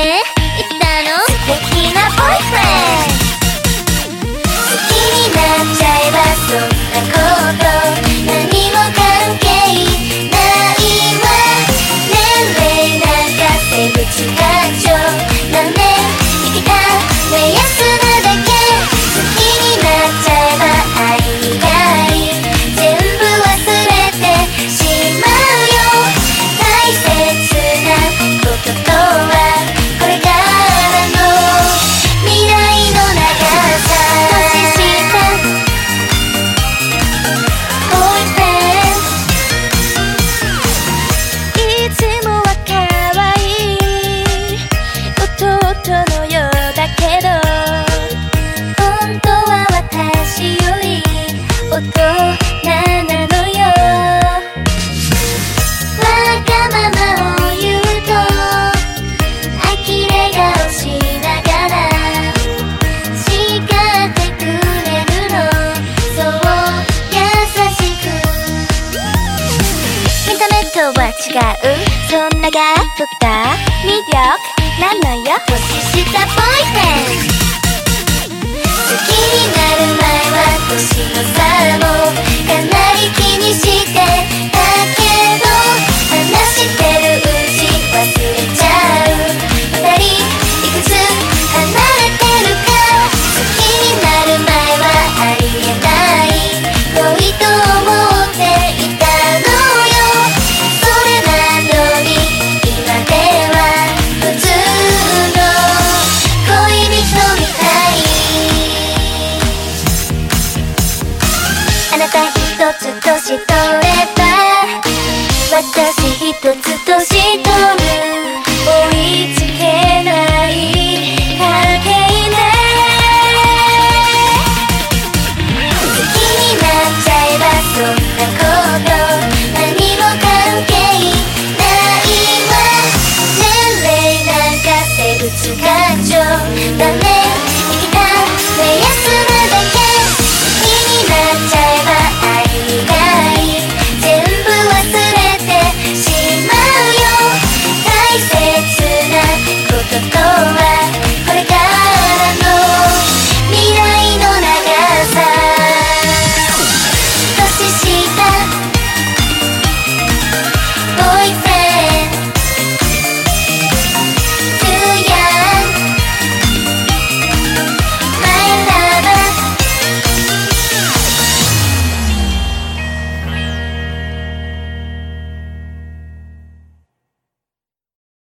ってったの？素敵なボイフレンド。好きになっちゃえばそんなこと。何も関係ないわ。年齢なんか性別がちゃ大人なのよ。わがままを言うと呆れ顔しながら叱ってくれるの。そう優しく。とは違う。そんながャッ魅力なのよ。ボイン好きになる前は年の差一つとしる追いつけない関係ね好きになっちゃえばそんなこと何も関係ないわ年齢なんか性別感情ダメ